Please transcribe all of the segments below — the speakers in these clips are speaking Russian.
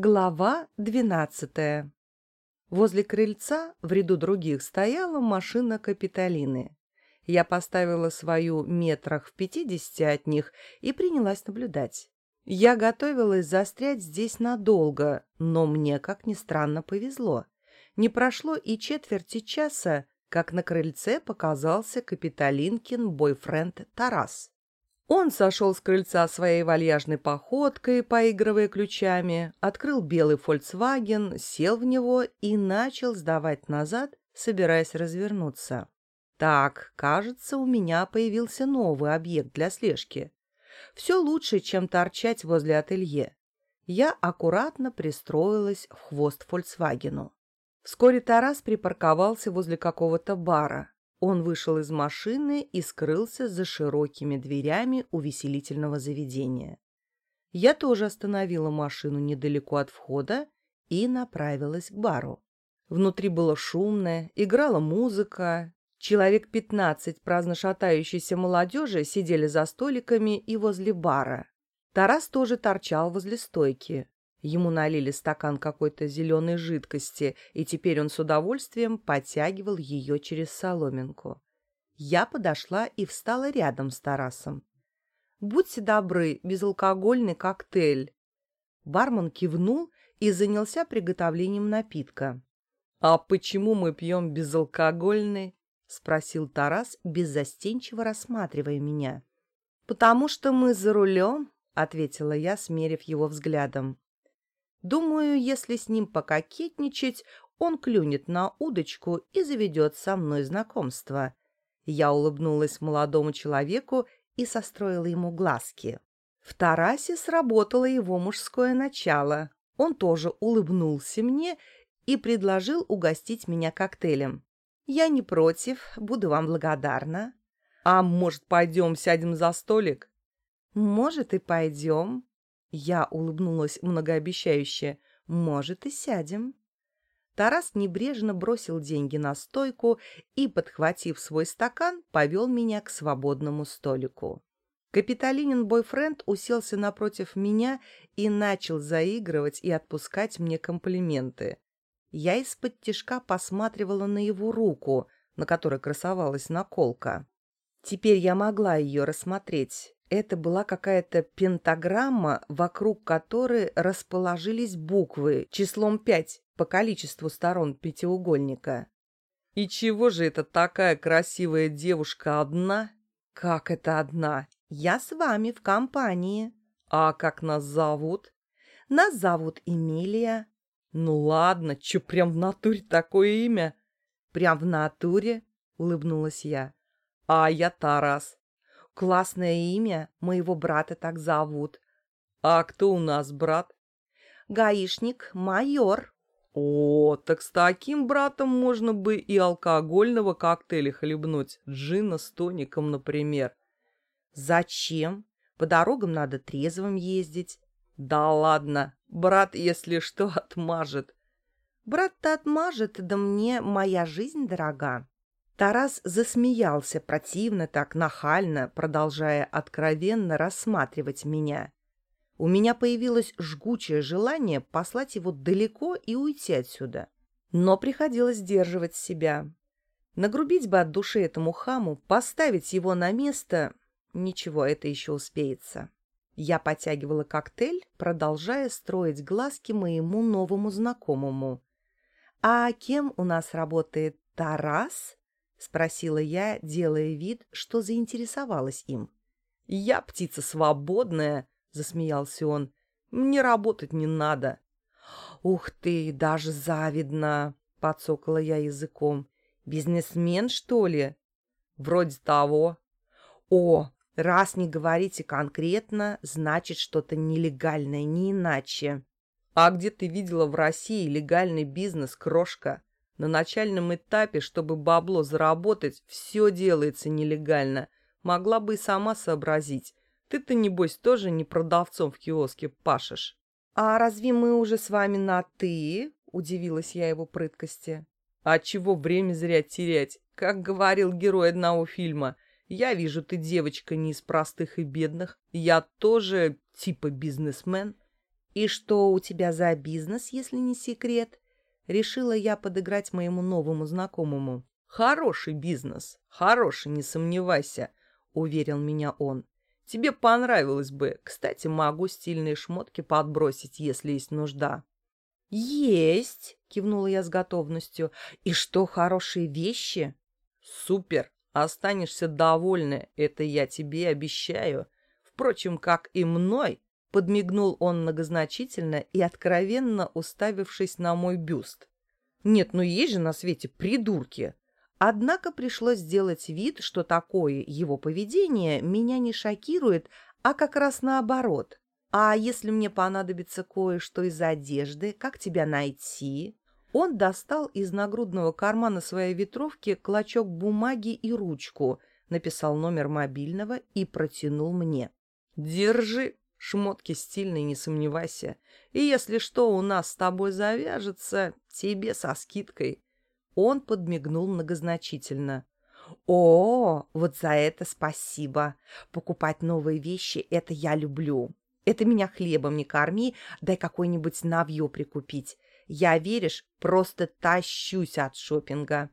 Глава двенадцатая. Возле крыльца в ряду других стояла машина Капитолины. Я поставила свою метрах в пятидесяти от них и принялась наблюдать. Я готовилась застрять здесь надолго, но мне, как ни странно, повезло. Не прошло и четверти часа, как на крыльце показался Капитолинкин бойфренд Тарас. Он сошел с крыльца своей вальяжной походкой, поигрывая ключами, открыл белый «Фольксваген», сел в него и начал сдавать назад, собираясь развернуться. Так, кажется, у меня появился новый объект для слежки. Все лучше, чем торчать возле ателье. Я аккуратно пристроилась в хвост «Фольксвагену». Вскоре Тарас припарковался возле какого-то бара. Он вышел из машины и скрылся за широкими дверями увеселительного заведения. Я тоже остановила машину недалеко от входа и направилась к бару. Внутри было шумно, играла музыка. Человек пятнадцать праздно шатающейся молодежи сидели за столиками и возле бара. Тарас тоже торчал возле стойки. Ему налили стакан какой-то зеленой жидкости, и теперь он с удовольствием подтягивал ее через соломинку. Я подошла и встала рядом с Тарасом. «Будьте добры, безалкогольный коктейль». Бармен кивнул и занялся приготовлением напитка. «А почему мы пьем безалкогольный?» — спросил Тарас, беззастенчиво рассматривая меня. «Потому что мы за рулем», — ответила я, смерив его взглядом. Думаю, если с ним пококетничать, он клюнет на удочку и заведет со мной знакомство. Я улыбнулась молодому человеку и состроила ему глазки. В Тарасе сработало его мужское начало. Он тоже улыбнулся мне и предложил угостить меня коктейлем. Я не против, буду вам благодарна. А может, пойдем сядем за столик? Может, и пойдем. Я улыбнулась многообещающе. «Может, и сядем». Тарас небрежно бросил деньги на стойку и, подхватив свой стакан, повел меня к свободному столику. Капитолинин бойфренд уселся напротив меня и начал заигрывать и отпускать мне комплименты. Я из-под тишка посматривала на его руку, на которой красовалась наколка. Теперь я могла ее рассмотреть. Это была какая-то пентаграмма, вокруг которой расположились буквы числом пять по количеству сторон пятиугольника. «И чего же это такая красивая девушка одна?» «Как это одна? Я с вами в компании». «А как нас зовут?» «Нас зовут Эмилия». «Ну ладно, чё прям в натуре такое имя?» «Прям в натуре?» — улыбнулась я. «А я Тарас. Классное имя, моего брата так зовут. А кто у нас брат? Гаишник, майор. О, так с таким братом можно бы и алкогольного коктейля хлебнуть, джина с тоником, например. Зачем? По дорогам надо трезвым ездить. Да ладно, брат, если что, отмажет. Брат-то отмажет, да мне моя жизнь дорога. Тарас засмеялся противно так, нахально, продолжая откровенно рассматривать меня. У меня появилось жгучее желание послать его далеко и уйти отсюда. Но приходилось сдерживать себя. Нагрубить бы от души этому хаму, поставить его на место... Ничего, это еще успеется. Я потягивала коктейль, продолжая строить глазки моему новому знакомому. «А кем у нас работает Тарас?» — спросила я, делая вид, что заинтересовалась им. «Я птица свободная», — засмеялся он. «Мне работать не надо». «Ух ты, даже завидно!» — подсокала я языком. «Бизнесмен, что ли?» «Вроде того». «О, раз не говорите конкретно, значит, что-то нелегальное, не иначе». «А где ты видела в России легальный бизнес, крошка?» На начальном этапе, чтобы бабло заработать, все делается нелегально. Могла бы и сама сообразить. Ты-то, небось, тоже не продавцом в киоске пашешь. «А разве мы уже с вами на «ты»?» — удивилась я его прыткости. «А чего время зря терять? Как говорил герой одного фильма, я вижу, ты девочка не из простых и бедных. Я тоже типа бизнесмен». «И что у тебя за бизнес, если не секрет?» Решила я подыграть моему новому знакомому. «Хороший бизнес, хороший, не сомневайся», — уверил меня он. «Тебе понравилось бы. Кстати, могу стильные шмотки подбросить, если есть нужда». «Есть!» — кивнула я с готовностью. «И что, хорошие вещи?» «Супер! Останешься довольна, это я тебе обещаю. Впрочем, как и мной, подмигнул он многозначительно и откровенно уставившись на мой бюст. Нет, ну есть же на свете придурки. Однако пришлось сделать вид, что такое его поведение меня не шокирует, а как раз наоборот. А если мне понадобится кое-что из одежды, как тебя найти? Он достал из нагрудного кармана своей ветровки клочок бумаги и ручку, написал номер мобильного и протянул мне. «Держи, шмотки стильные, не сомневайся. И если что у нас с тобой завяжется, тебе со скидкой». Он подмигнул многозначительно. «О, вот за это спасибо. Покупать новые вещи — это я люблю. Это меня хлебом не корми, дай какой-нибудь навье прикупить. Я, веришь, просто тащусь от шопинга.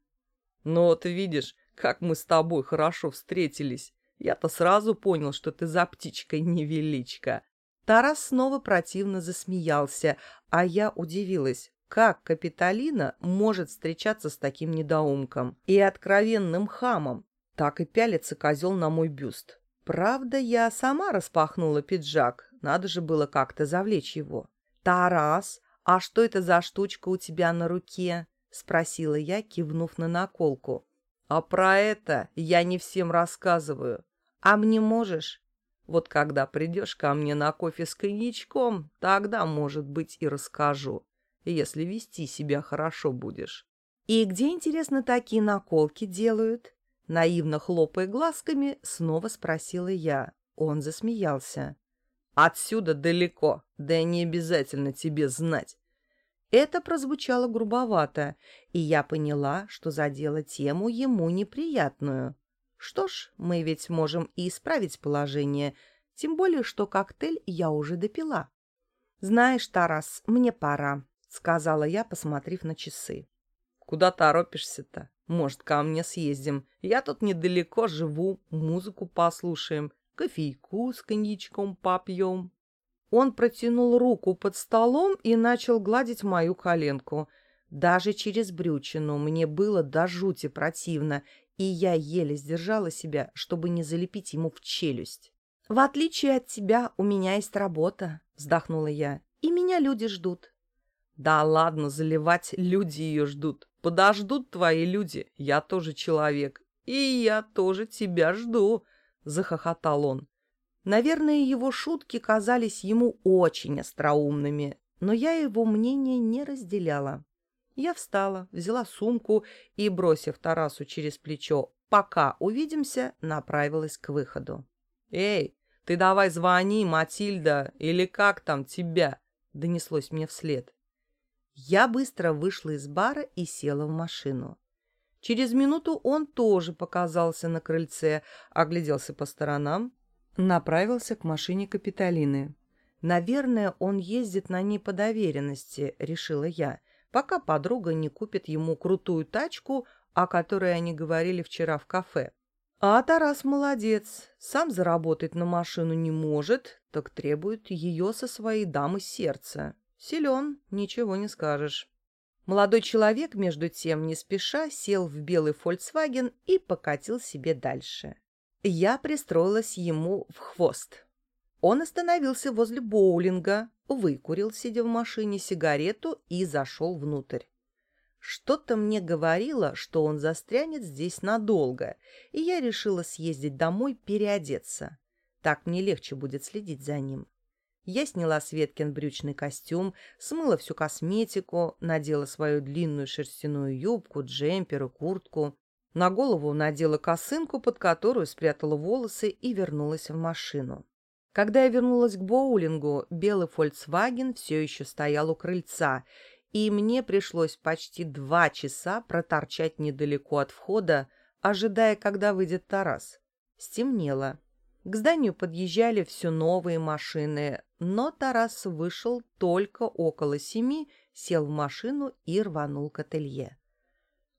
Ну вот видишь, как мы с тобой хорошо встретились. Я-то сразу понял, что ты за птичкой невеличка. Тарас снова противно засмеялся, а я удивилась, как Капитолина может встречаться с таким недоумком и откровенным хамом. Так и пялится козел на мой бюст. Правда, я сама распахнула пиджак, надо же было как-то завлечь его. «Тарас, «А что это за штучка у тебя на руке?» — спросила я, кивнув на наколку. «А про это я не всем рассказываю. А мне можешь?» «Вот когда придешь ко мне на кофе с коньячком, тогда, может быть, и расскажу, если вести себя хорошо будешь». «И где, интересно, такие наколки делают?» Наивно хлопая глазками, снова спросила я. Он засмеялся. Отсюда далеко, да не обязательно тебе знать. Это прозвучало грубовато, и я поняла, что задела тему ему неприятную. Что ж, мы ведь можем и исправить положение, тем более, что коктейль я уже допила. «Знаешь, Тарас, мне пора», — сказала я, посмотрев на часы. «Куда торопишься-то? Может, ко мне съездим? Я тут недалеко живу, музыку послушаем кофейку с коньячком попьем. Он протянул руку под столом и начал гладить мою коленку. Даже через брючину мне было до жути противно, и я еле сдержала себя, чтобы не залепить ему в челюсть. «В отличие от тебя, у меня есть работа», — вздохнула я, — «и меня люди ждут». «Да ладно заливать, люди ее ждут. Подождут твои люди, я тоже человек, и я тоже тебя жду», — захохотал он. Наверное, его шутки казались ему очень остроумными, но я его мнение не разделяла. Я встала, взяла сумку и, бросив Тарасу через плечо «пока увидимся», направилась к выходу. «Эй, ты давай звони, Матильда, или как там тебя?» — донеслось мне вслед. Я быстро вышла из бара и села в машину. Через минуту он тоже показался на крыльце, огляделся по сторонам, направился к машине Капитолины. «Наверное, он ездит на ней по доверенности», — решила я, пока подруга не купит ему крутую тачку, о которой они говорили вчера в кафе. А Тарас молодец, сам заработать на машину не может, так требует ее со своей дамы сердца. Силен, ничего не скажешь. Молодой человек, между тем, не спеша, сел в белый «Фольксваген» и покатил себе дальше. Я пристроилась ему в хвост. Он остановился возле боулинга, выкурил, сидя в машине, сигарету и зашел внутрь. Что-то мне говорило, что он застрянет здесь надолго, и я решила съездить домой переодеться. Так мне легче будет следить за ним. Я сняла Светкин брючный костюм, смыла всю косметику, надела свою длинную шерстяную юбку, джемпер и куртку. На голову надела косынку, под которую спрятала волосы и вернулась в машину. Когда я вернулась к боулингу, белый «Фольксваген» все еще стоял у крыльца, и мне пришлось почти два часа проторчать недалеко от входа, ожидая, когда выйдет Тарас. Стемнело. К зданию подъезжали все новые машины, но Тарас вышел только около семи, сел в машину и рванул к ателье.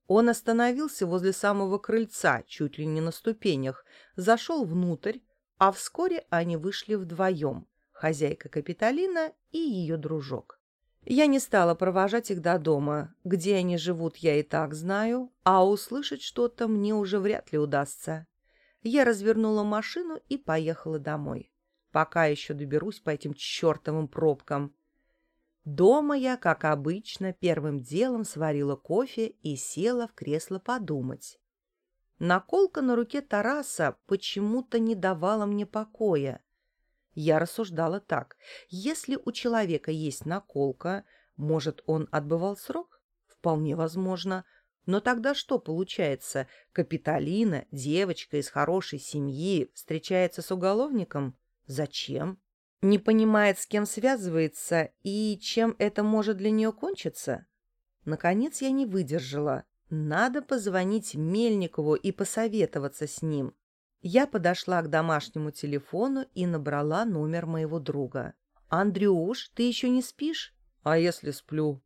Он остановился возле самого крыльца, чуть ли не на ступенях, зашел внутрь, а вскоре они вышли вдвоем, хозяйка Капитолина и ее дружок. Я не стала провожать их до дома. Где они живут, я и так знаю, а услышать что-то мне уже вряд ли удастся. Я развернула машину и поехала домой. Пока еще доберусь по этим чертовым пробкам. Дома я, как обычно, первым делом сварила кофе и села в кресло подумать. Наколка на руке Тараса почему-то не давала мне покоя. Я рассуждала так. Если у человека есть наколка, может, он отбывал срок? Вполне возможно. Но тогда что получается? Капитолина, девочка из хорошей семьи, встречается с уголовником? Зачем? Не понимает, с кем связывается и чем это может для нее кончиться? Наконец я не выдержала. Надо позвонить Мельникову и посоветоваться с ним. Я подошла к домашнему телефону и набрала номер моего друга. «Андрюш, ты еще не спишь?» «А если сплю?»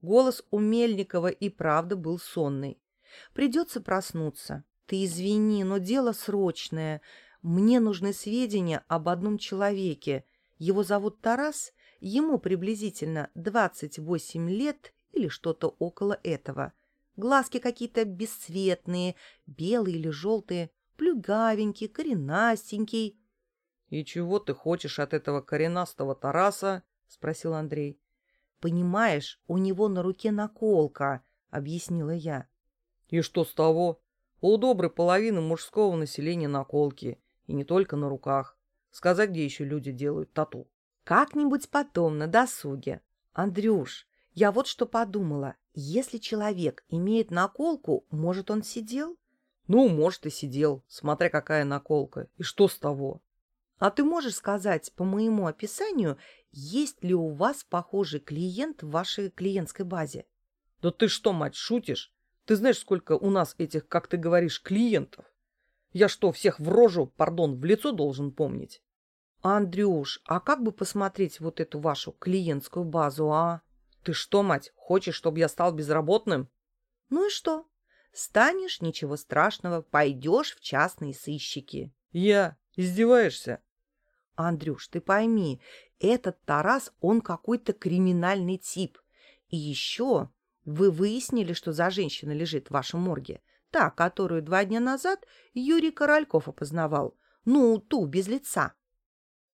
Голос у Мельникова и правда был сонный. «Придется проснуться. Ты извини, но дело срочное. Мне нужны сведения об одном человеке. Его зовут Тарас, ему приблизительно 28 лет или что-то около этого. Глазки какие-то бесцветные, белые или желтые, плюгавенький, коренастенький. — И чего ты хочешь от этого коренастого Тараса? — спросил Андрей. — Понимаешь, у него на руке наколка, — объяснила я. — И что с того? У доброй половины мужского населения наколки, и не только на руках. Сказать, где еще люди делают тату. — Как-нибудь потом, на досуге. Андрюш, я вот что подумала. Если человек имеет наколку, может, он сидел? Ну, может, и сидел, смотря какая наколка. И что с того? А ты можешь сказать, по моему описанию, есть ли у вас похожий клиент в вашей клиентской базе? Да ты что, мать, шутишь? Ты знаешь, сколько у нас этих, как ты говоришь, клиентов? Я что, всех в рожу, пардон, в лицо должен помнить? Андрюш, а как бы посмотреть вот эту вашу клиентскую базу, а? Ты что, мать, хочешь, чтобы я стал безработным? Ну и что? Станешь, ничего страшного, пойдешь в частные сыщики. Я? Издеваешься? Андрюш, ты пойми, этот Тарас, он какой-то криминальный тип. И еще вы выяснили, что за женщина лежит в вашем морге. Та, которую два дня назад Юрий Корольков опознавал. Ну, ту, без лица.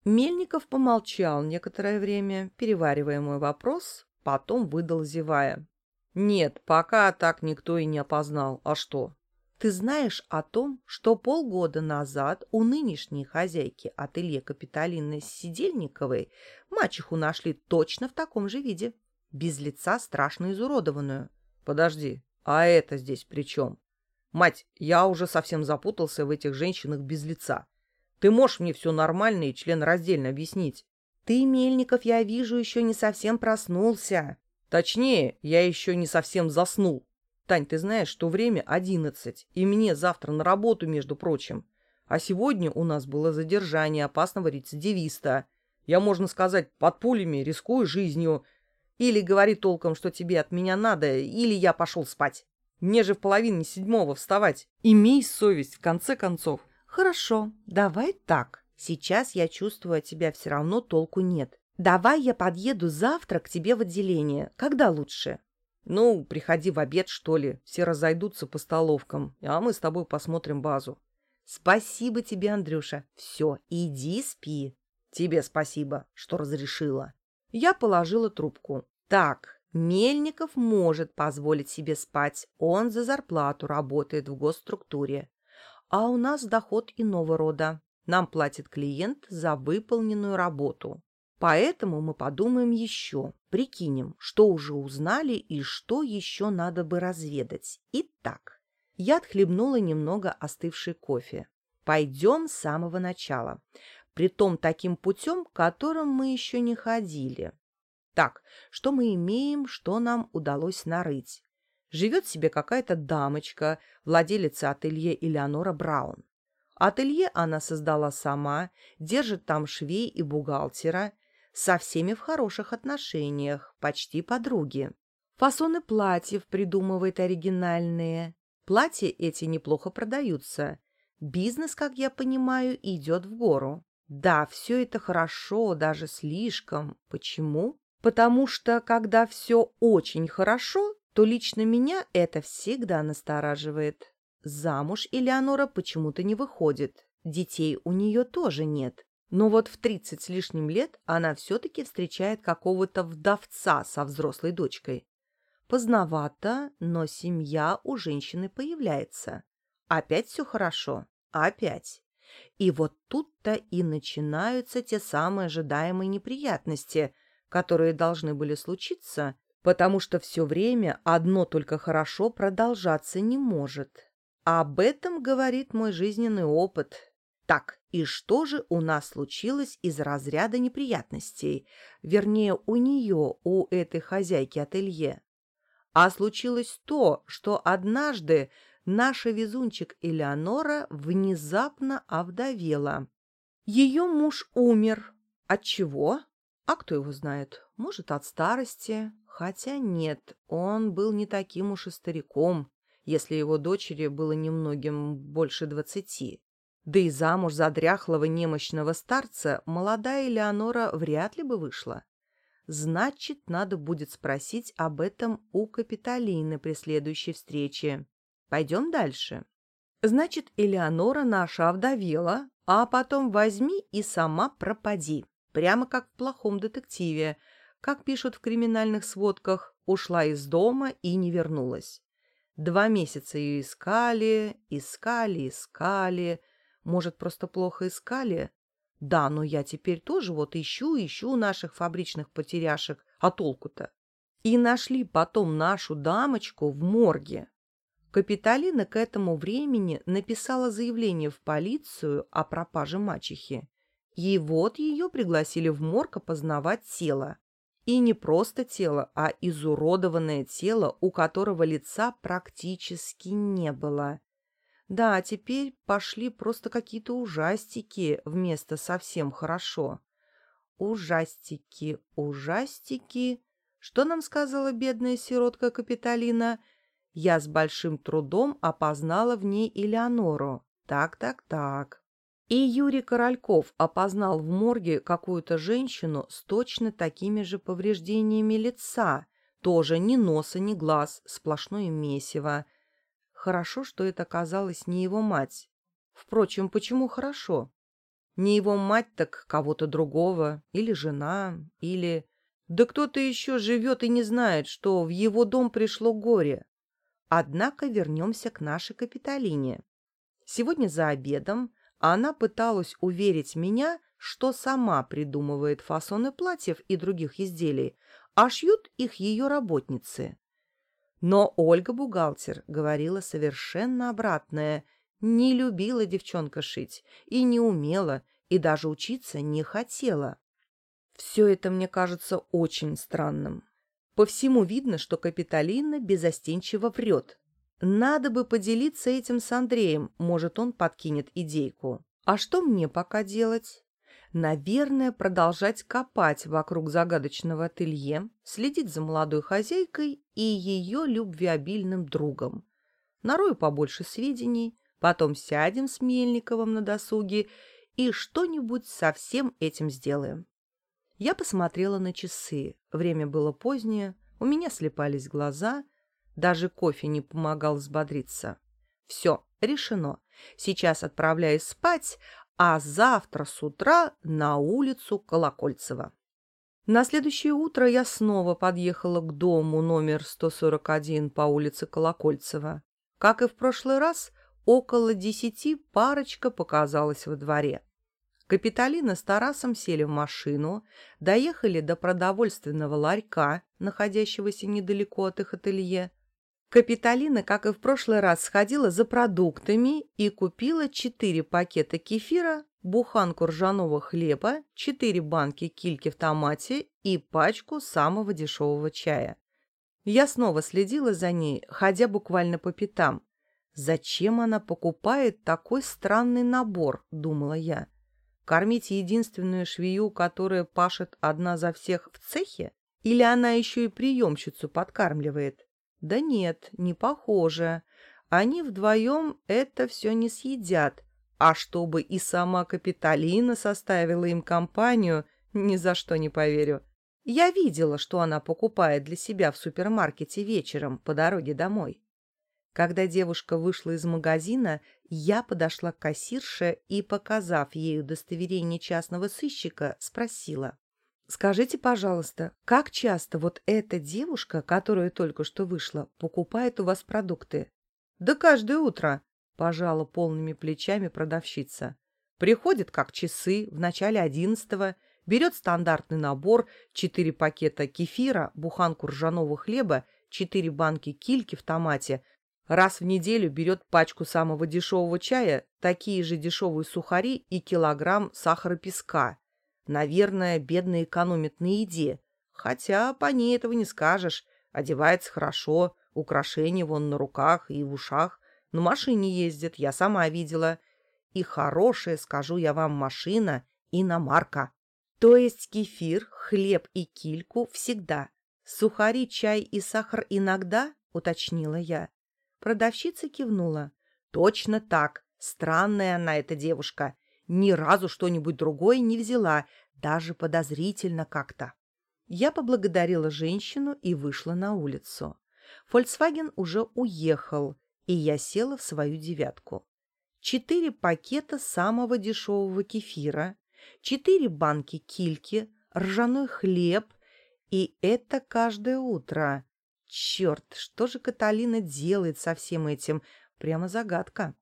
Мельников помолчал некоторое время, переваривая мой вопрос, потом выдал, зевая. Нет, пока так никто и не опознал. А что? Ты знаешь о том, что полгода назад у нынешней хозяйки ателье Капитолины Сидельниковой мачеху нашли точно в таком же виде, без лица страшно изуродованную. Подожди, а это здесь при чем? Мать, я уже совсем запутался в этих женщинах без лица. Ты можешь мне все нормально и член раздельно объяснить? Ты, Мельников, я вижу, еще не совсем проснулся. Точнее, я еще не совсем заснул. Тань, ты знаешь, что время одиннадцать, и мне завтра на работу, между прочим. А сегодня у нас было задержание опасного рецидивиста. Я, можно сказать, под пулями рискую жизнью. Или говори толком, что тебе от меня надо, или я пошел спать. Мне же в половине седьмого вставать. Имей совесть, в конце концов. Хорошо, давай так. Сейчас я чувствую от тебя все равно толку нет. «Давай я подъеду завтра к тебе в отделение. Когда лучше?» «Ну, приходи в обед, что ли. Все разойдутся по столовкам, а мы с тобой посмотрим базу». «Спасибо тебе, Андрюша. Все, иди спи». «Тебе спасибо, что разрешила». Я положила трубку. «Так, Мельников может позволить себе спать. Он за зарплату работает в госструктуре. А у нас доход иного рода. Нам платит клиент за выполненную работу. Поэтому мы подумаем еще, прикинем, что уже узнали и что еще надо бы разведать. Итак, я отхлебнула немного остывший кофе. Пойдем с самого начала. Притом таким путем, которым мы еще не ходили. Так, что мы имеем, что нам удалось нарыть? Живет себе какая-то дамочка, владелица ателье Элеонора Браун. Ателье она создала сама, держит там швей и бухгалтера, со всеми в хороших отношениях, почти подруги. Фасоны платьев придумывает оригинальные. Платья эти неплохо продаются. Бизнес, как я понимаю, идет в гору. Да, все это хорошо, даже слишком. Почему? Потому что, когда все очень хорошо, то лично меня это всегда настораживает. Замуж Элеонора почему-то не выходит. Детей у нее тоже нет. Но вот в тридцать с лишним лет она все-таки встречает какого-то вдовца со взрослой дочкой. Поздновато, но семья у женщины появляется. Опять все хорошо? Опять. И вот тут-то и начинаются те самые ожидаемые неприятности, которые должны были случиться, потому что все время одно только хорошо продолжаться не может. Об этом говорит мой жизненный опыт. Так, и что же у нас случилось из разряда неприятностей? Вернее, у нее, у этой хозяйки ателье. А случилось то, что однажды наша везунчик Элеонора внезапно овдовела. Ее муж умер. От чего? А кто его знает? Может, от старости? Хотя нет, он был не таким уж и стариком, если его дочери было немногим больше двадцати. Да и замуж за дряхлого немощного старца молодая Элеонора вряд ли бы вышла. Значит, надо будет спросить об этом у Капитолины при следующей встрече. Пойдем дальше. Значит, Элеонора наша овдовела, а потом возьми и сама пропади. Прямо как в плохом детективе. Как пишут в криминальных сводках, ушла из дома и не вернулась. Два месяца ее искали, искали, искали, может, просто плохо искали? Да, но я теперь тоже вот ищу, ищу наших фабричных потеряшек. А толку-то? И нашли потом нашу дамочку в морге. Капитолина к этому времени написала заявление в полицию о пропаже мачехи. И вот ее пригласили в морг опознавать тело. И не просто тело, а изуродованное тело, у которого лица практически не было. Да, теперь пошли просто какие-то ужастики вместо совсем хорошо. Ужастики, ужастики. Что нам сказала бедная сиротка Капитолина? Я с большим трудом опознала в ней Элеонору. Так-так-так. И Юрий Корольков опознал в морге какую-то женщину с точно такими же повреждениями лица. Тоже ни носа, ни глаз, сплошное месиво. Хорошо, что это оказалась не его мать. Впрочем, почему хорошо? Не его мать, так кого-то другого, или жена, или... Да кто-то еще живет и не знает, что в его дом пришло горе. Однако вернемся к нашей Капитолине. Сегодня за обедом она пыталась уверить меня, что сама придумывает фасоны платьев и других изделий, а шьют их ее работницы. Но Ольга-бухгалтер говорила совершенно обратное. Не любила девчонка шить, и не умела, и даже учиться не хотела. Все это мне кажется очень странным. По всему видно, что Капитолина безостенчиво врет. Надо бы поделиться этим с Андреем, может, он подкинет идейку. А что мне пока делать? Наверное, продолжать копать вокруг загадочного ателье, следить за молодой хозяйкой и ее любвеобильным другом. Нарою побольше сведений, потом сядем с Мельниковым на досуге и что-нибудь со всем этим сделаем. Я посмотрела на часы. Время было позднее, у меня слепались глаза, даже кофе не помогал взбодриться. Все, решено. Сейчас отправляюсь спать, а завтра с утра на улицу Колокольцева. На следующее утро я снова подъехала к дому номер 141 по улице Колокольцева. Как и в прошлый раз, около десяти парочка показалась во дворе. Капитолина с Тарасом сели в машину, доехали до продовольственного ларька, находящегося недалеко от их ателье, Капитолина, как и в прошлый раз, сходила за продуктами и купила четыре пакета кефира, буханку ржаного хлеба, четыре банки кильки в томате и пачку самого дешевого чая. Я снова следила за ней, ходя буквально по пятам. Зачем она покупает такой странный набор, думала я. Кормить единственную швею, которая пашет одна за всех в цехе? Или она еще и приемщицу подкармливает? Да нет, не похоже. Они вдвоем это все не съедят. А чтобы и сама Капитолина составила им компанию, ни за что не поверю. Я видела, что она покупает для себя в супермаркете вечером по дороге домой. Когда девушка вышла из магазина, я подошла к кассирше и, показав ей удостоверение частного сыщика, спросила. «Скажите, пожалуйста, как часто вот эта девушка, которая только что вышла, покупает у вас продукты?» «Да каждое утро», — пожала полными плечами продавщица. «Приходит как часы в начале одиннадцатого, берет стандартный набор, четыре пакета кефира, буханку ржаного хлеба, четыре банки кильки в томате, Раз в неделю берет пачку самого дешевого чая, такие же дешевые сухари и килограмм сахара песка. Наверное, бедная экономит на еде. Хотя по ней этого не скажешь. Одевается хорошо, украшения вон на руках и в ушах. На машине ездит, я сама видела. И хорошая, скажу я вам, машина, иномарка. То есть кефир, хлеб и кильку всегда. Сухари, чай и сахар иногда, уточнила я. Продавщица кивнула. «Точно так. Странная она, эта девушка. Ни разу что-нибудь другое не взяла, даже подозрительно как-то». Я поблагодарила женщину и вышла на улицу. Фольксваген уже уехал, и я села в свою девятку. Четыре пакета самого дешевого кефира, четыре банки кильки, ржаной хлеб, и это каждое утро. Черт, что же Каталина делает со всем этим? Прямо загадка.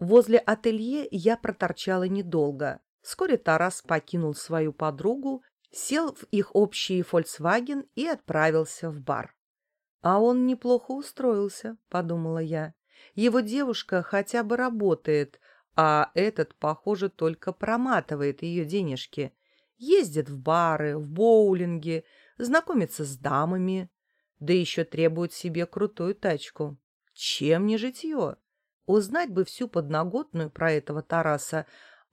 Возле ателье я проторчала недолго. Вскоре Тарас покинул свою подругу, сел в их общий «Фольксваген» и отправился в бар. «А он неплохо устроился», — подумала я. «Его девушка хотя бы работает, а этот, похоже, только проматывает ее денежки. Ездит в бары, в боулинги, знакомится с дамами, да еще требует себе крутую тачку. Чем не житье? Узнать бы всю подноготную про этого Тараса,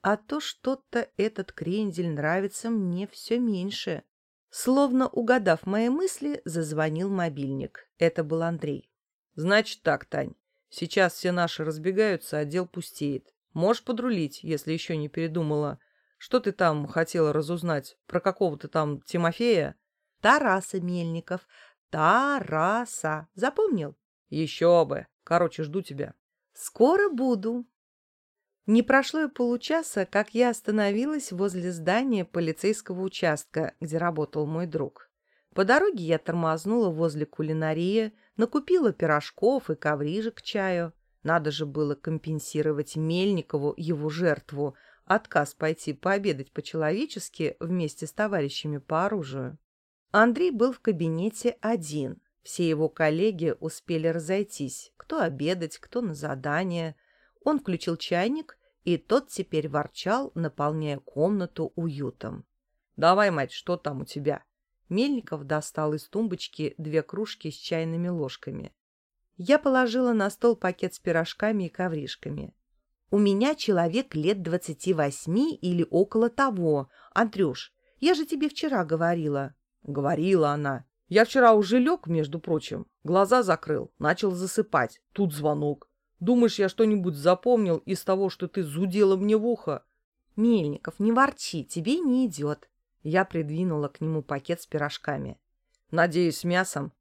а то что-то этот крендель нравится мне все меньше. Словно угадав мои мысли, зазвонил мобильник. Это был Андрей. «Значит так, Тань, сейчас все наши разбегаются, отдел а пустеет. Можешь подрулить, если еще не передумала. Что ты там хотела разузнать? Про какого-то там Тимофея?» «Тараса Мельников. Тараса. Запомнил? Еще бы. Короче, жду тебя. Скоро буду. Не прошло и получаса, как я остановилась возле здания полицейского участка, где работал мой друг. По дороге я тормознула возле кулинарии, накупила пирожков и коврижек к чаю. Надо же было компенсировать Мельникову его жертву, отказ пойти пообедать по-человечески вместе с товарищами по оружию. Андрей был в кабинете один. Все его коллеги успели разойтись, кто обедать, кто на задание. Он включил чайник, и тот теперь ворчал, наполняя комнату уютом. «Давай, мать, что там у тебя?» Мельников достал из тумбочки две кружки с чайными ложками. Я положила на стол пакет с пирожками и ковришками. «У меня человек лет двадцати восьми или около того. Андрюш, я же тебе вчера говорила. Говорила она. Я вчера уже лег, между прочим. Глаза закрыл, начал засыпать. Тут звонок. Думаешь, я что-нибудь запомнил из того, что ты зудела мне в ухо? Мельников, не ворчи, тебе не идет. Я придвинула к нему пакет с пирожками. Надеюсь, с мясом.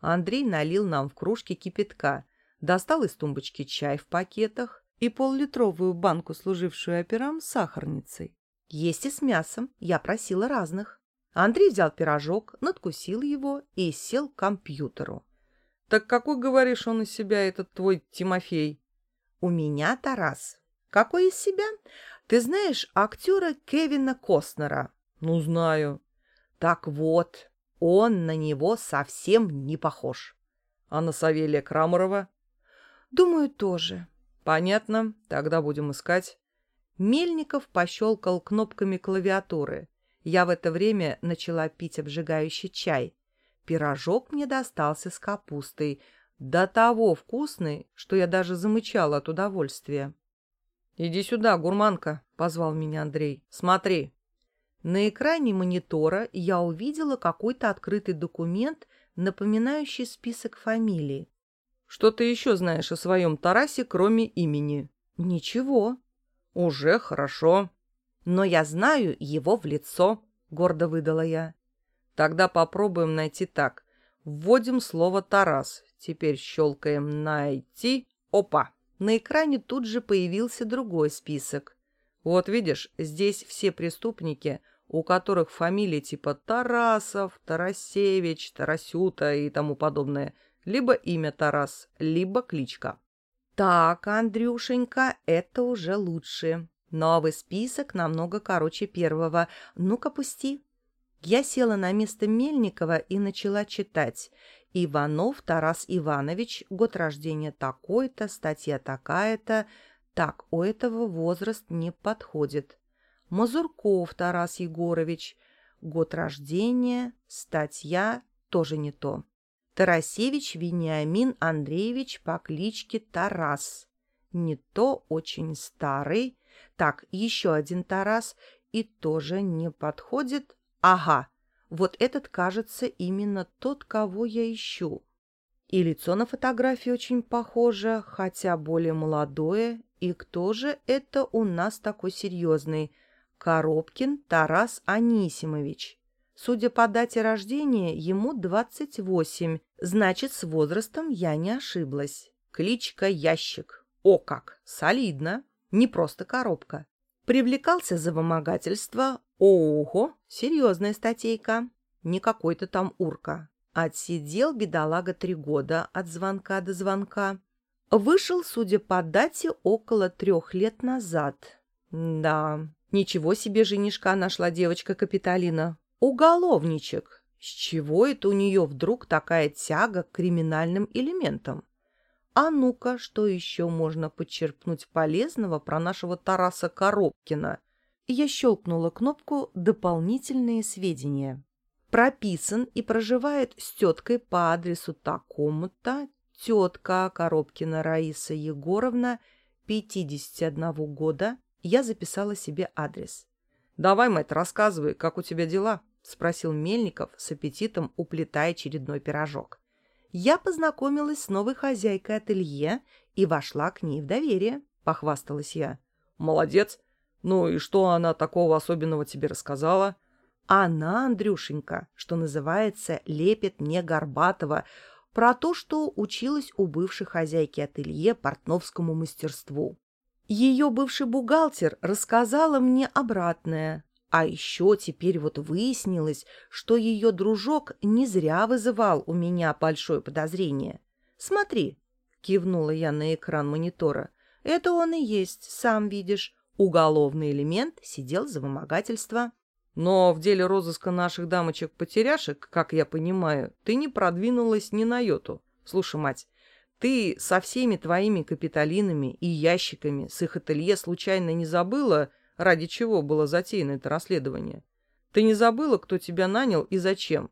Андрей налил нам в кружки кипятка, достал из тумбочки чай в пакетах и поллитровую банку, служившую операм, с сахарницей. Есть и с мясом, я просила разных. Андрей взял пирожок, надкусил его и сел к компьютеру. — Так какой, говоришь, он из себя, этот твой Тимофей? — У меня Тарас. — Какой из себя? Ты знаешь актера Кевина Костнера? — Ну, знаю. — Так вот, он на него совсем не похож. — А на Савелия Крамарова? — Думаю, тоже. — Понятно, тогда будем искать. Мельников пощелкал кнопками клавиатуры — я в это время начала пить обжигающий чай. Пирожок мне достался с капустой. До того вкусный, что я даже замычала от удовольствия. «Иди сюда, гурманка», — позвал меня Андрей. «Смотри». На экране монитора я увидела какой-то открытый документ, напоминающий список фамилий. «Что ты еще знаешь о своем Тарасе, кроме имени?» «Ничего». «Уже хорошо». «Но я знаю его в лицо», — гордо выдала я. «Тогда попробуем найти так. Вводим слово «Тарас». Теперь щелкаем «Найти». Опа! На экране тут же появился другой список. Вот видишь, здесь все преступники — у которых фамилии типа Тарасов, Тарасевич, Тарасюта и тому подобное, либо имя Тарас, либо кличка. Так, Андрюшенька, это уже лучше. Новый список намного короче первого. Ну-ка, пусти. Я села на место Мельникова и начала читать. Иванов Тарас Иванович, год рождения такой-то, статья такая-то. Так, у этого возраст не подходит. Мазурков Тарас Егорович. Год рождения, статья тоже не то. Тарасевич Вениамин Андреевич по кличке Тарас. Не то очень старый. Так, еще один Тарас и тоже не подходит. Ага, вот этот, кажется, именно тот, кого я ищу. И лицо на фотографии очень похоже, хотя более молодое. И кто же это у нас такой серьезный? Коробкин Тарас Анисимович. Судя по дате рождения, ему 28, значит, с возрастом я не ошиблась. Кличка Ящик. О как! Солидно! Не просто коробка. Привлекался за вымогательство. Ого! Серьезная статейка. Не какой-то там урка. Отсидел бедолага три года от звонка до звонка. Вышел, судя по дате, около трех лет назад. Да, Ничего себе женишка нашла девочка Капитолина. Уголовничек. С чего это у нее вдруг такая тяга к криминальным элементам? А ну-ка, что еще можно подчерпнуть полезного про нашего Тараса Коробкина? Я щелкнула кнопку «Дополнительные сведения». Прописан и проживает с теткой по адресу такому-то, тетка Коробкина Раиса Егоровна, 51 года, я записала себе адрес. «Давай, мать, рассказывай, как у тебя дела?» — спросил Мельников с аппетитом, уплетая очередной пирожок. «Я познакомилась с новой хозяйкой ателье и вошла к ней в доверие», — похвасталась я. «Молодец! Ну и что она такого особенного тебе рассказала?» «Она, Андрюшенька, что называется, лепит мне Горбатова про то, что училась у бывшей хозяйки ателье портновскому мастерству. Ее бывший бухгалтер рассказала мне обратное. А еще теперь вот выяснилось, что ее дружок не зря вызывал у меня большое подозрение. «Смотри», — кивнула я на экран монитора, — «это он и есть, сам видишь. Уголовный элемент сидел за вымогательство». «Но в деле розыска наших дамочек-потеряшек, как я понимаю, ты не продвинулась ни на йоту. Слушай, мать, ты со всеми твоими капиталинами и ящиками с их ателье случайно не забыла, ради чего было затеяно это расследование? Ты не забыла, кто тебя нанял и зачем?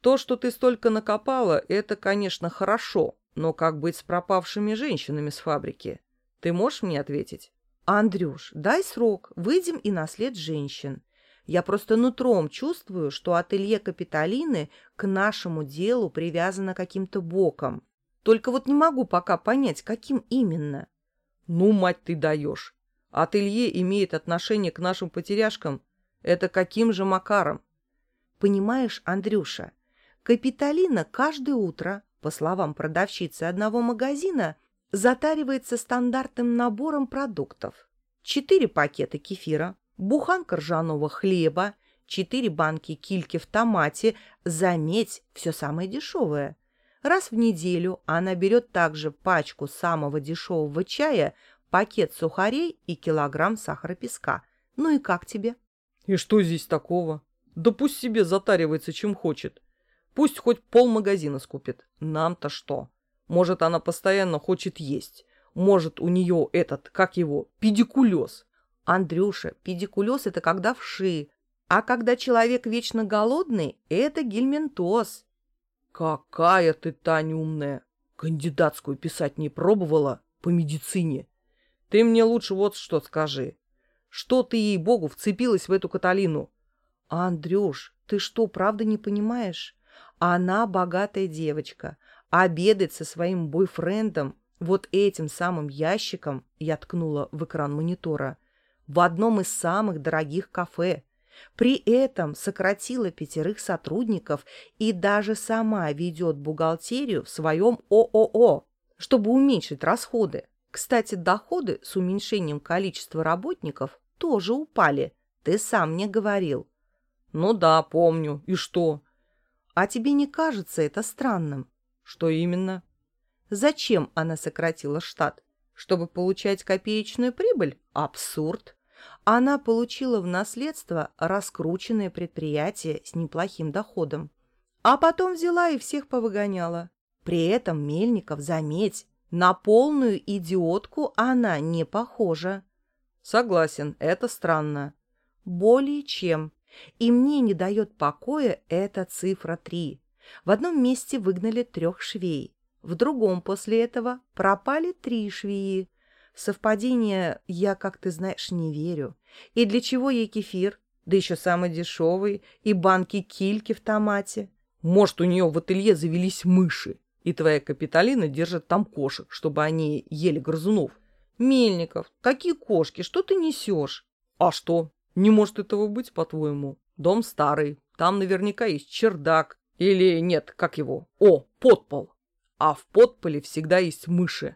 То, что ты столько накопала, это, конечно, хорошо, но как быть с пропавшими женщинами с фабрики? Ты можешь мне ответить? Андрюш, дай срок, выйдем и наслед женщин. Я просто нутром чувствую, что ателье Капитолины к нашему делу привязано каким-то боком. Только вот не могу пока понять, каким именно. Ну, мать ты даешь. Ателье имеет отношение к нашим потеряшкам. Это каким же макаром? Понимаешь, Андрюша, Капитолина каждое утро, по словам продавщицы одного магазина, затаривается стандартным набором продуктов. Четыре пакета кефира, буханка ржаного хлеба, четыре банки кильки в томате, заметь, все самое дешевое – Раз в неделю она берет также пачку самого дешевого чая, пакет сухарей и килограмм сахара песка. Ну и как тебе? И что здесь такого? Да пусть себе затаривается, чем хочет. Пусть хоть пол магазина скупит. Нам-то что? Может, она постоянно хочет есть. Может, у нее этот, как его, педикулез. Андрюша, педикулез — это когда вши. А когда человек вечно голодный — это гельминтоз. «Какая ты, Таня, умная! Кандидатскую писать не пробовала по медицине. Ты мне лучше вот что скажи. Что ты, ей-богу, вцепилась в эту Каталину? Андрюш, ты что, правда не понимаешь? Она богатая девочка, обедает со своим бойфрендом вот этим самым ящиком, я ткнула в экран монитора, в одном из самых дорогих кафе. При этом сократила пятерых сотрудников и даже сама ведет бухгалтерию в своем ООО, чтобы уменьшить расходы. Кстати, доходы с уменьшением количества работников тоже упали. Ты сам мне говорил. Ну да, помню. И что? А тебе не кажется это странным? Что именно? Зачем она сократила штат? Чтобы получать копеечную прибыль? Абсурд. Она получила в наследство раскрученное предприятие с неплохим доходом. А потом взяла и всех повыгоняла. При этом Мельников, заметь, на полную идиотку она не похожа. Согласен, это странно. Более чем. И мне не дает покоя эта цифра три. В одном месте выгнали трех швей. В другом после этого пропали три швеи. Совпадение я, как ты знаешь, не верю. И для чего ей кефир? Да еще самый дешевый. И банки кильки в томате. Может, у нее в ателье завелись мыши, и твоя Капитолина держит там кошек, чтобы они ели грызунов. Мельников, какие кошки? Что ты несешь? А что? Не может этого быть, по-твоему? Дом старый, там наверняка есть чердак. Или нет, как его? О, подпол. А в подполе всегда есть мыши.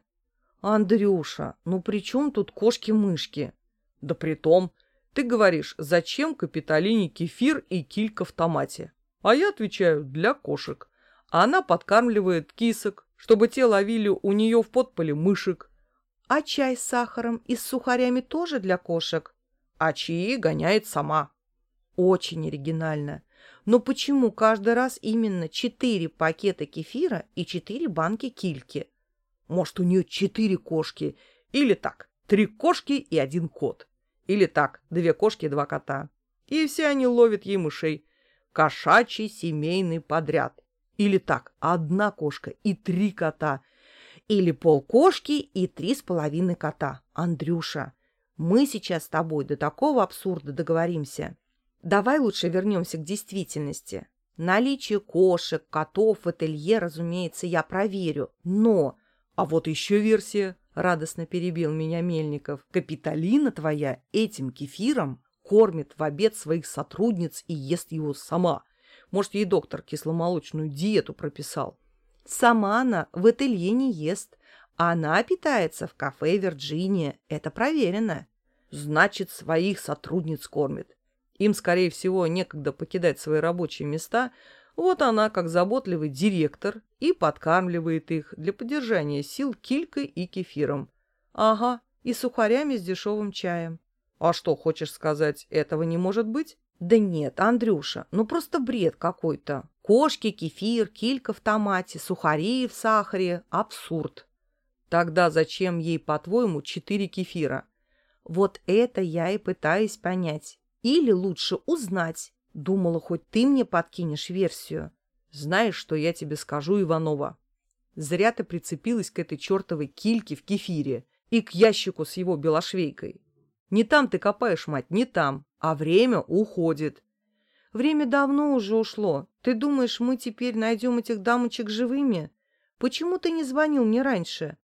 Андрюша, ну при чем тут кошки-мышки? Да при том, ты говоришь, зачем Капитолине кефир и килька в томате? А я отвечаю, для кошек. А она подкармливает кисок, чтобы те ловили у нее в подполе мышек. А чай с сахаром и с сухарями тоже для кошек? А чаи гоняет сама. Очень оригинально. Но почему каждый раз именно четыре пакета кефира и четыре банки кильки? Может, у нее четыре кошки? Или так, три кошки и один кот. Или так, две кошки и два кота. И все они ловят ей мышей. Кошачий семейный подряд. Или так, одна кошка и три кота. Или полкошки и три с половиной кота. Андрюша, мы сейчас с тобой до такого абсурда договоримся. Давай лучше вернемся к действительности. Наличие кошек, котов в ателье, разумеется, я проверю. Но... А вот еще версия, — радостно перебил меня Мельников. Капитолина твоя этим кефиром кормит в обед своих сотрудниц и ест его сама. Может, ей доктор кисломолочную диету прописал. Сама она в ателье не ест. Она питается в кафе «Вирджиния». Это проверено. Значит, своих сотрудниц кормит. Им, скорее всего, некогда покидать свои рабочие места. Вот она, как заботливый директор, и подкармливает их для поддержания сил килькой и кефиром. Ага, и сухарями с дешевым чаем. А что, хочешь сказать, этого не может быть? Да нет, Андрюша, ну просто бред какой-то. Кошки, кефир, килька в томате, сухари в сахаре. Абсурд. Тогда зачем ей, по-твоему, четыре кефира? Вот это я и пытаюсь понять. Или лучше узнать. Думала, хоть ты мне подкинешь версию. Знаешь, что я тебе скажу, Иванова? Зря ты прицепилась к этой чертовой кильке в кефире и к ящику с его белошвейкой. Не там ты копаешь, мать, не там, а время уходит. Время давно уже ушло. Ты думаешь, мы теперь найдем этих дамочек живыми? Почему ты не звонил мне раньше?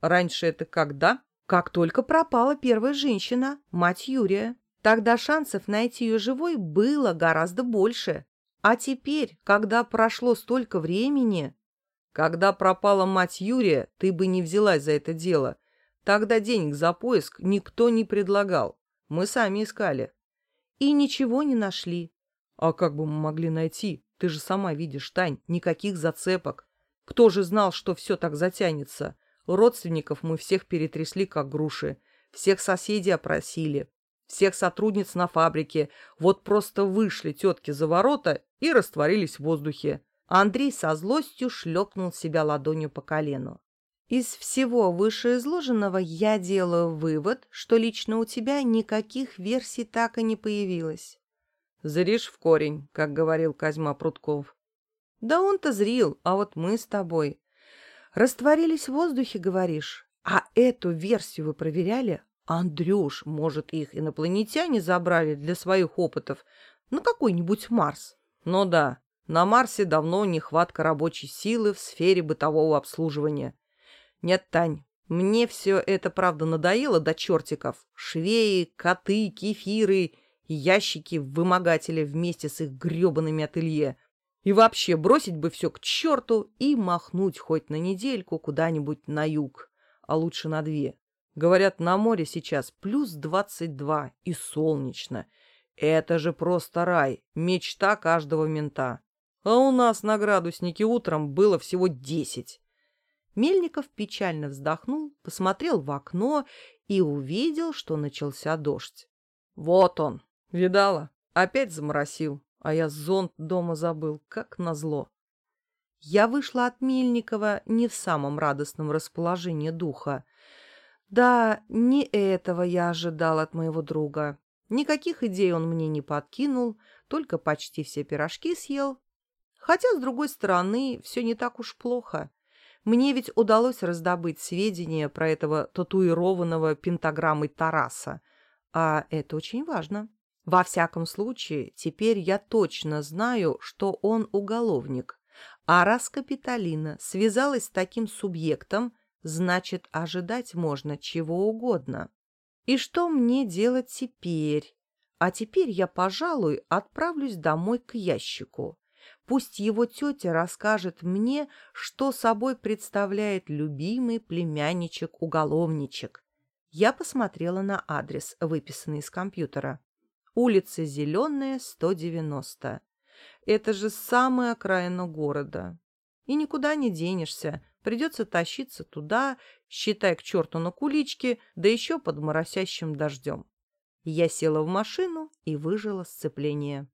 Раньше это когда? Как только пропала первая женщина, мать Юрия. Тогда шансов найти ее живой было гораздо больше. А теперь, когда прошло столько времени... Когда пропала мать Юрия, ты бы не взялась за это дело. Тогда денег за поиск никто не предлагал. Мы сами искали. И ничего не нашли. А как бы мы могли найти? Ты же сама видишь, Тань, никаких зацепок. Кто же знал, что все так затянется? Родственников мы всех перетрясли, как груши. Всех соседей опросили. Всех сотрудниц на фабрике. Вот просто вышли тетки за ворота и растворились в воздухе. Андрей со злостью шлепнул себя ладонью по колену. Из всего вышеизложенного я делаю вывод, что лично у тебя никаких версий так и не появилось. Зришь в корень, как говорил Козьма Прутков. Да он-то зрил, а вот мы с тобой. Растворились в воздухе, говоришь? А эту версию вы проверяли? Андрюш, может, их инопланетяне забрали для своих опытов на какой-нибудь Марс? Ну да, на Марсе давно нехватка рабочей силы в сфере бытового обслуживания. Нет, Тань, мне все это, правда, надоело до чертиков. Швеи, коты, кефиры, ящики-вымогатели вместе с их гребаными ателье. И вообще бросить бы все к черту и махнуть хоть на недельку куда-нибудь на юг, а лучше на две. Говорят, на море сейчас плюс двадцать два и солнечно. Это же просто рай, мечта каждого мента. А у нас на градуснике утром было всего десять. Мельников печально вздохнул, посмотрел в окно и увидел, что начался дождь. Вот он, видала, опять заморосил, а я зонт дома забыл, как назло. Я вышла от Мельникова не в самом радостном расположении духа. Да, не этого я ожидал от моего друга. Никаких идей он мне не подкинул, только почти все пирожки съел. Хотя, с другой стороны, все не так уж плохо. Мне ведь удалось раздобыть сведения про этого татуированного пентаграммой Тараса, а это очень важно. Во всяком случае, теперь я точно знаю, что он уголовник. А раз Капитолина связалась с таким субъектом, значит, ожидать можно чего угодно. И что мне делать теперь? А теперь я, пожалуй, отправлюсь домой к ящику. Пусть его тетя расскажет мне, что собой представляет любимый племянничек-уголовничек. Я посмотрела на адрес, выписанный из компьютера. Улица Зеленая, 190. Это же самая окраина города. И никуда не денешься. Придется тащиться туда, считай к черту на куличке, да еще под моросящим дождем. Я села в машину и выжила сцепление.